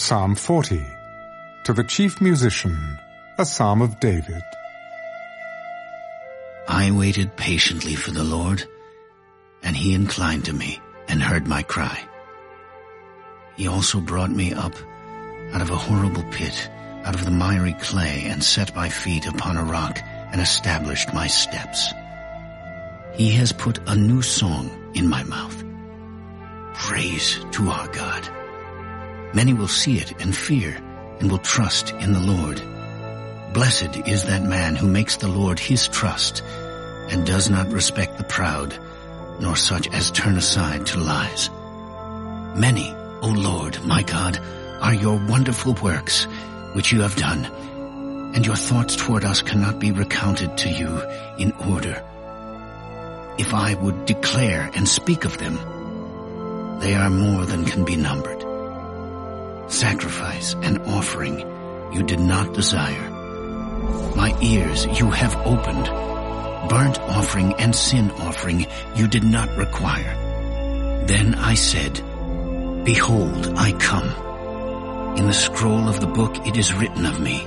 Psalm 40. To the chief musician, a psalm of David. I waited patiently for the Lord, and he inclined to me and heard my cry. He also brought me up out of a horrible pit, out of the miry clay, and set my feet upon a rock and established my steps. He has put a new song in my mouth. Praise to our God. Many will see it and fear and will trust in the Lord. Blessed is that man who makes the Lord his trust and does not respect the proud, nor such as turn aside to lies. Many, O Lord, my God, are your wonderful works which you have done, and your thoughts toward us cannot be recounted to you in order. If I would declare and speak of them, they are more than can be numbered. Sacrifice and offering you did not desire. My ears you have opened. Burnt offering and sin offering you did not require. Then I said, Behold, I come. In the scroll of the book it is written of me.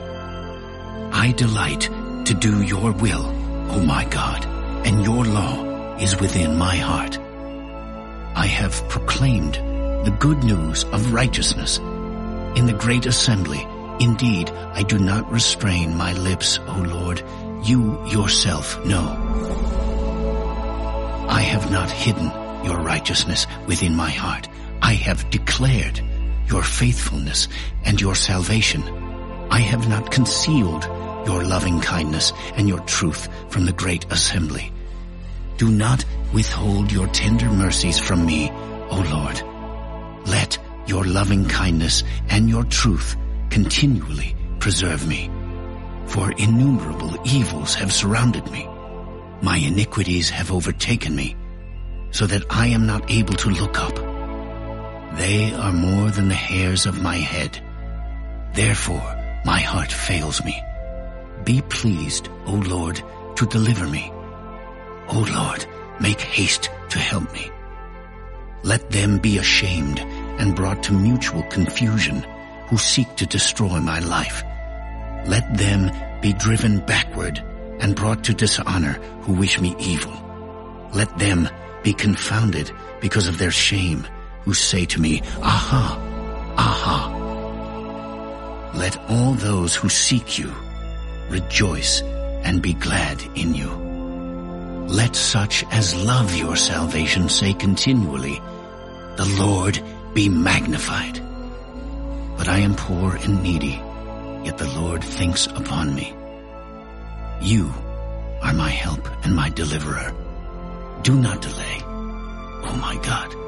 I delight to do your will, O my God, and your law is within my heart. I have proclaimed the good news of righteousness. In the great assembly, indeed, I do not restrain my lips, O Lord. You yourself know. I have not hidden your righteousness within my heart. I have declared your faithfulness and your salvation. I have not concealed your loving kindness and your truth from the great assembly. Do not withhold your tender mercies from me, O Lord. Let your loving kindness and your truth continually preserve me. For innumerable evils have surrounded me. My iniquities have overtaken me, so that I am not able to look up. They are more than the hairs of my head. Therefore, my heart fails me. Be pleased, O Lord, to deliver me. O Lord, make haste to help me. Let them be ashamed and brought to mutual confusion who seek to destroy my life. Let them be driven backward and brought to dishonor who wish me evil. Let them be confounded because of their shame who say to me, Aha, aha. Let all those who seek you rejoice and be glad in you. Let such as love your salvation say continually, The Lord be magnified. But I am poor and needy, yet the Lord thinks upon me. You are my help and my deliverer. Do not delay, oh my God.